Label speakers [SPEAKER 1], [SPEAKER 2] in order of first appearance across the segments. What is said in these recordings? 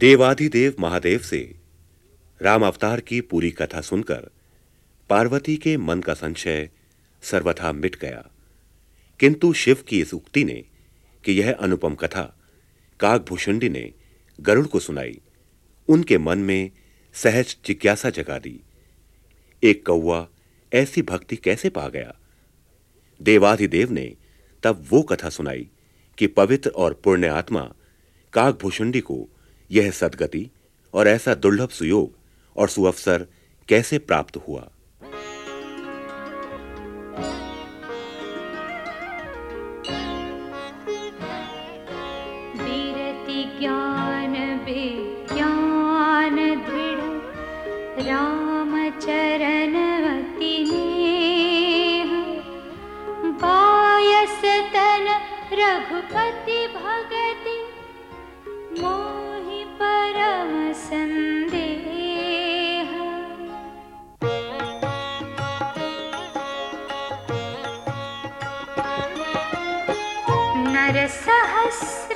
[SPEAKER 1] देवाधिदेव महादेव से राम अवतार की पूरी कथा सुनकर पार्वती के मन का संशय सर्वथा मिट गया। किंतु शिव की इस उक्ति ने कि यह अनुपम कथा काकभूषुंडी ने गरुड़ को सुनाई। उनके मन में सहज जिज्ञासा जगा दी। एक कौआ ऐसी भक्ति कैसे पा गया? देवाधिदेव ने तब वो कथा सुनाई कि पवित्र और पुण्य आत्मा काकभूषुंडी को यह सदगति और ऐसा दुर्लभ सुयोग और सुअवसर कैसे प्राप्त हुआ?
[SPEAKER 2] this.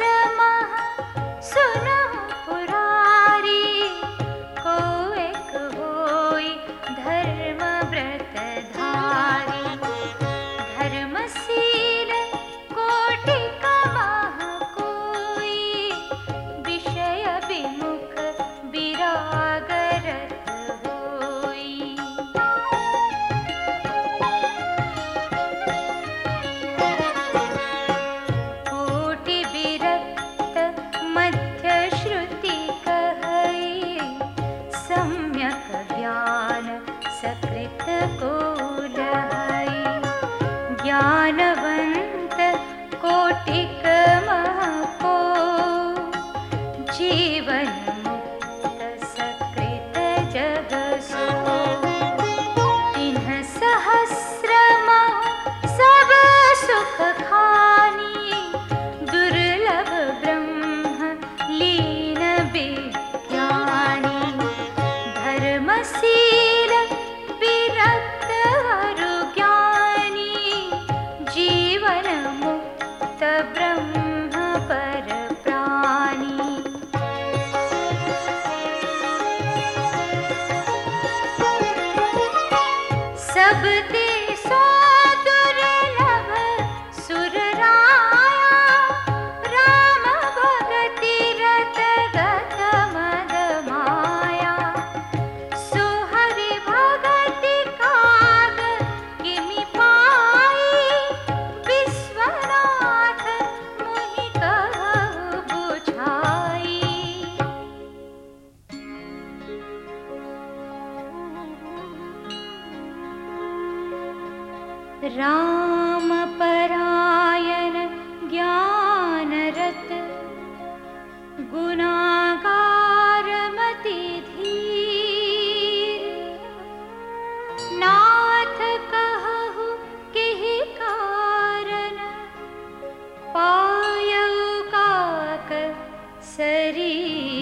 [SPEAKER 2] love it. सरी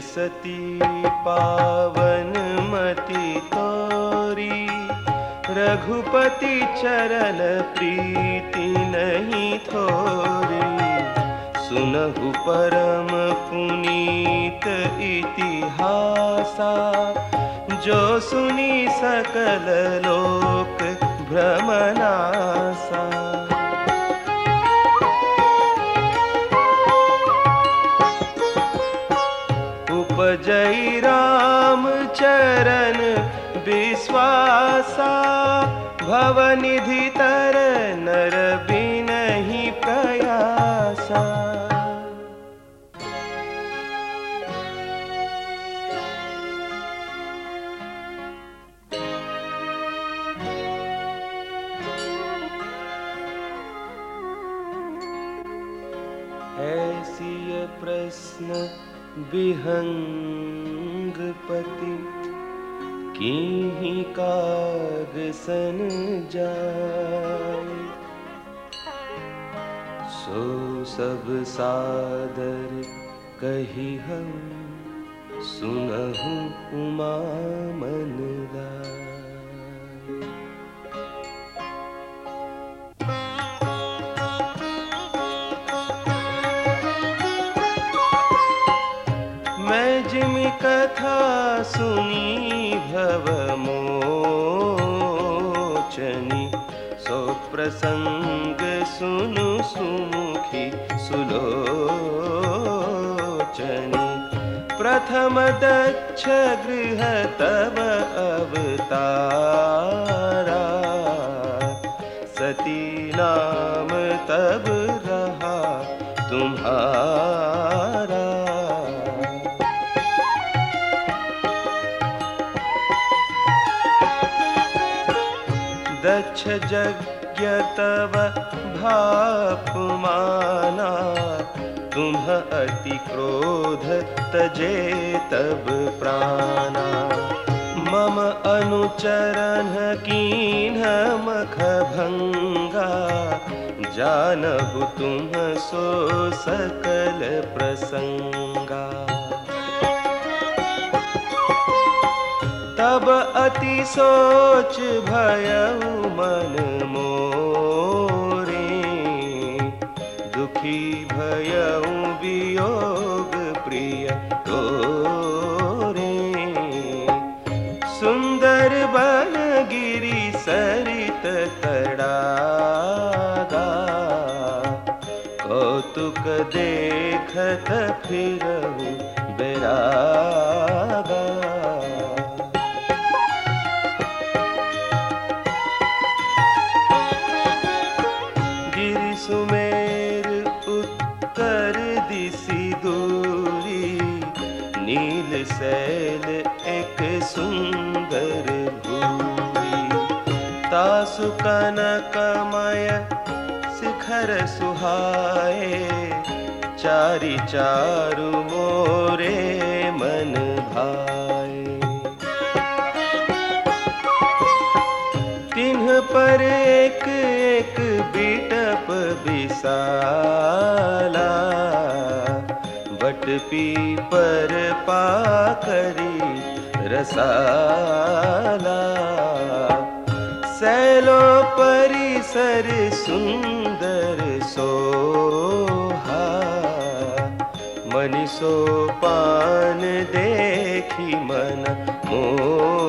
[SPEAKER 3] सती पावन मति तोरी। रघुपति चरण प्रीति नहीं थोरी। सुनहु परम पुनीत इतिहासा। जो सुनी सकल लोक भ्रमनासा। विश्वासा भवनिधि तर नर बिनहि प्रयासा। ऐसी प्रश्न विहंगपति की काग सन जाए। सो सब सादर कही हम सुनहु उमा मन लाए कथा सुनी भव मोचनी सो प्रसंग सुनु सुमुखी सुलोचनी। प्रथम दक्ष गृह तव अवतारा। यज्ञ तव भापमाना तुम्ह अति क्रोध तजे तब प्राणा। मम अनुचरण कीन मख भंगा जानहु तुम सो सकल प्रसंगा। अति सोच भयउ मन मोरे। दुखी भयउ वियोग प्रिय तोरे। सुंदर बन गिरी सरित तड़ागा। कौतुक देखत फिरहु तासु कनकमय शिखर सुहाए, चारि चारु मोरे मन भाए। तिन्ह पर एक एक बिटप विशाला बट पीपर पाकरी रसाला। सैलो परिसर सुंदर सोहा। मनिसो पान देखी मन मोहा।